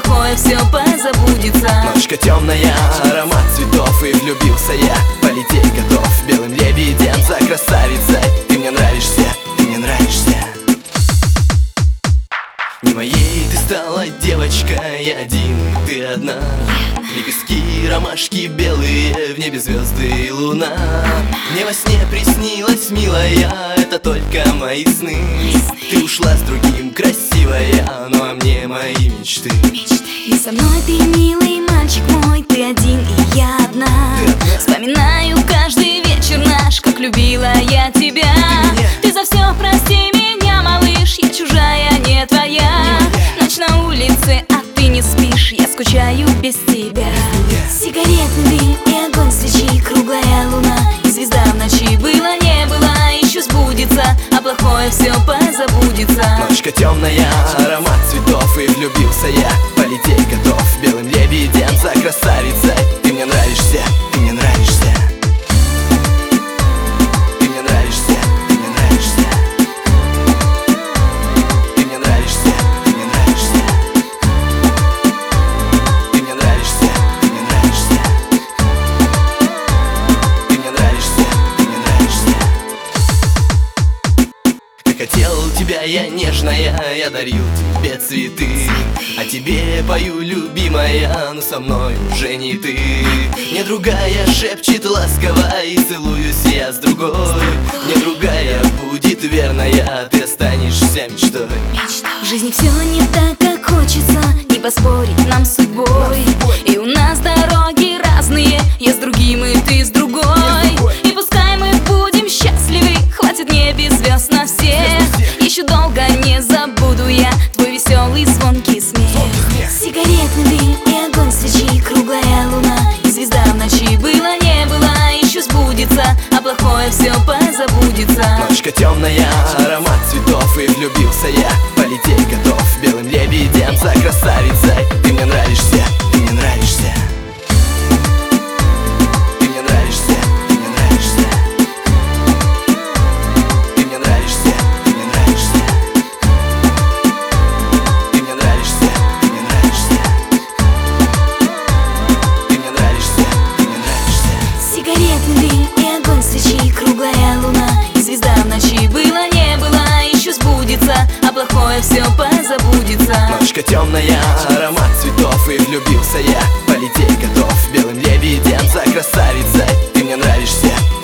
плохое все позабудется. Ночка темная, аромат цветов И влюбился я, полететь готов Белым лебедем за красавицей. Ты мне нравишься, ты мне нравишься. Не моей ты стала девочка Я один, ты одна. Лепестки, ромашки белые В небе звезды и луна. Мне во сне приснилась милая Это только мои сны. Ты ушла с другим, красивая Ну а мне мои мечты. И со мной ты милый мальчик мой Ты один и я одна. Вспоминаю каждый вечер наш Как любила я тебя. Ты за все прости меня, малыш Я чужая, не твоя. Ночь на улице, а ты не спишь Я скучаю без тебя. Сигаретный Ночка темная, аромат цветов И влюбился я, полететь готов хотел тебя я нежная, я дарил тебе цветы. А тебе пою, любимая, но со мной уже не ты. Мне другая шепчет ласково и целуюсь я с другой. Мне другая будет верная, ты останешься мечтой. В жизни все не так, как хочется Не поспорить нам с судьбой сбудется А плохое все позабудется. Ночка темная, аромат цветов И влюбился я, полететь готов Белым лебедем за красавицей огромная Аромат цветов и влюбился я Полетей готов. Белым лебедем За красавица ты мне нравишься.